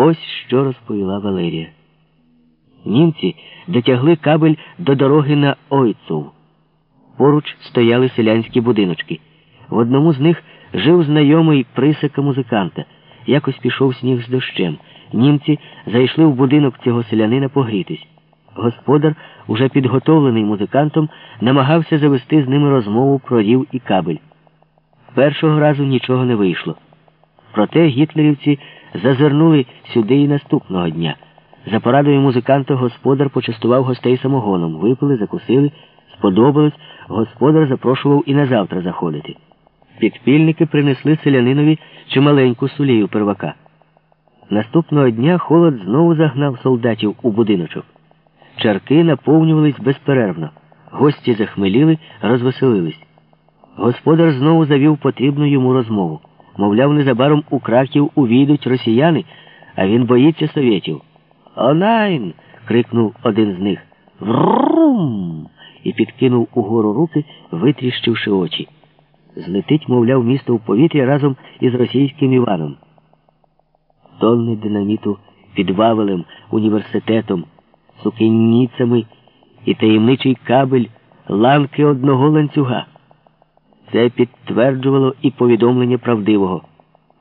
Ось що розповіла Валерія. Німці дотягли кабель до дороги на Ойцов. Поруч стояли селянські будиночки. В одному з них жив знайомий присака музиканта. Якось пішов сніг з дощем. Німці зайшли в будинок цього селянина погрітись. Господар, уже підготовлений музикантом, намагався завести з ними розмову про рів і кабель. Першого разу нічого не вийшло. Проте гітлерівці зазирнули сюди і наступного дня. За порадою музиканта господар почастував гостей самогоном. Випили, закусили, сподобалось, господар запрошував і на завтра заходити. Підпільники принесли селянинові чималеньку сулію первака. Наступного дня холод знову загнав солдатів у будиночок. Чарки наповнювались безперервно. Гості захмеліли, розвеселились. Господар знову завів потрібну йому розмову. Мовляв, незабаром у краків увійдуть росіяни, а він боїться совєтів. Онайн. крикнув один з них. Врум! і підкинув угору руки, витріщивши очі. Злетить, мовляв, місто в повітря разом із російським Іваном. Тонни динаміту під Вавелем, університетом, сукенніцями і таємничий кабель ланки одного ланцюга. Це підтверджувало і повідомлення правдивого.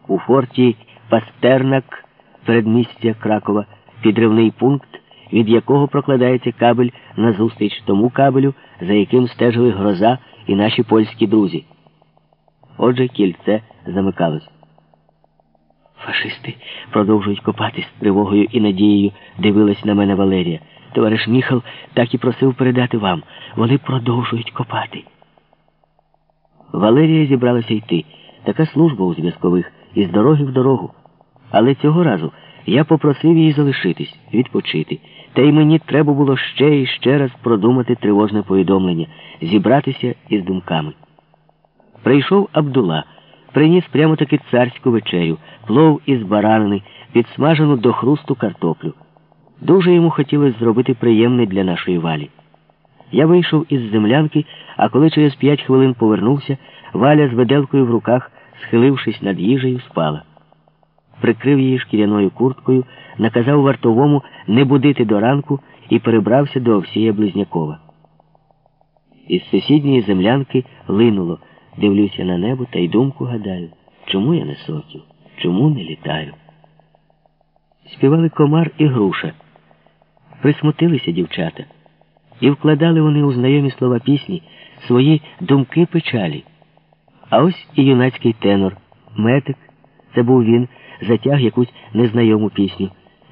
У форті Пастернак, передмістя Кракова, підривний пункт, від якого прокладається кабель назустріч тому кабелю, за яким стежили гроза і наші польські друзі. Отже, кільце замикалось. Фашисти продовжують копати з тривогою і надією, дивилась на мене Валерія. Товариш Міхал так і просив передати вам. Вони продовжують копати. Валерія зібралася йти. Така служба у зв'язкових із дороги в дорогу. Але цього разу я попросив її залишитись, відпочити. Та й мені треба було ще і ще раз продумати тривожне повідомлення, зібратися із думками. Прийшов Абдула, приніс прямо таки царську вечерю, плов із баранини, підсмажену до хрусту картоплю. Дуже йому хотілося зробити приємне для нашої валі. Я вийшов із землянки, а коли через п'ять хвилин повернувся, валя з веделкою в руках, схилившись над їжею, спала. Прикрив її шкіряною курткою, наказав вартовому не будити до ранку і перебрався до Овсія Близнякова. Із сусідньої землянки линуло. Дивлюся на небо та й думку гадаю, чому я не сокіл, чому не літаю. Співали комар і груша. Присмутилися дівчата, і вкладали вони у знайомі слова пісні свої думки печалі. А ось і юнацький тенор, метик, це був він, затяг якусь незнайому пісню.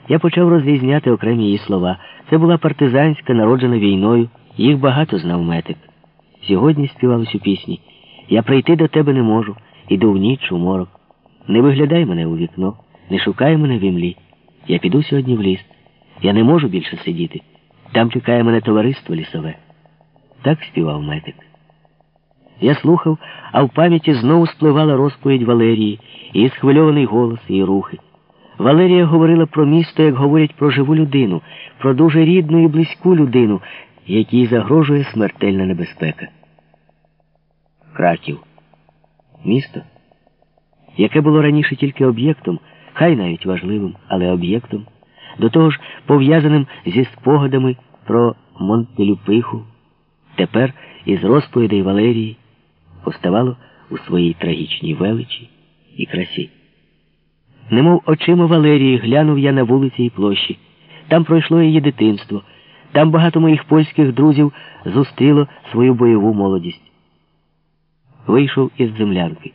Я почав розрізняти окремі її слова. Це була партизанська, народжена війною, їх багато знав метик. Сьогодні співалось у пісні. Я прийти до тебе не можу, іду в ніч у морок. Не виглядай мене у вікно, не шукай мене в імлі. Я піду сьогодні в ліс. Я не можу більше сидіти. Там чекає мене товариство лісове. Так співав метик. Я слухав, а в пам'яті знову спливала розповідь Валерії, її схвильований голос, її рухи. Валерія говорила про місто, як говорять про живу людину, про дуже рідну і близьку людину, якій загрожує смертельна небезпека. Краків. Місто, яке було раніше тільки об'єктом, хай навіть важливим, але об'єктом, до того ж пов'язаним зі спогадами про Монтелюпиху, тепер із розповідей Валерії поставало у своїй трагічній величі і красі. Немов очима Валерії глянув я на вулиці і площі. Там пройшло її дитинство, там багато моїх польських друзів зустріло свою бойову молодість. Вийшов із землянки.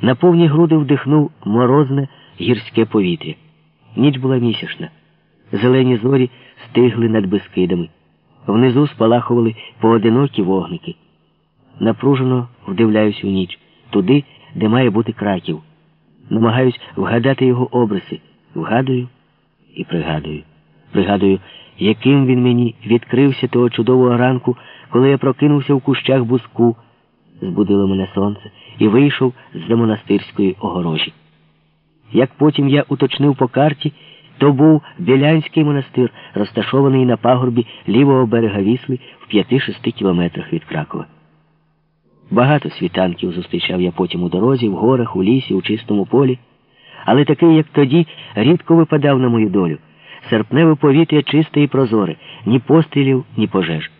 На повні груди вдихнув морозне гірське повітря. Ніч була місячна. Зелені зорі стигли над безкидами. Внизу спалахували поодинокі вогники. Напружено вдивляюсь у ніч, туди, де має бути краків. Намагаюсь вгадати його обриси. Вгадую і пригадую. Пригадую, яким він мені відкрився того чудового ранку, коли я прокинувся в кущах буску, збудило мене сонце, і вийшов з-за монастирської огорожі. Як потім я уточнив по карті, то був Білянський монастир, розташований на пагорбі лівого берега Вісли в 5-6 кілометрах від Кракова. Багато світанків зустрічав я потім у дорозі, в горах, у лісі, у чистому полі. але такий, як тоді, рідко випадав на мою долю. Серпневе повітря чисте і прозоре, ні пострілів, ні пожеж.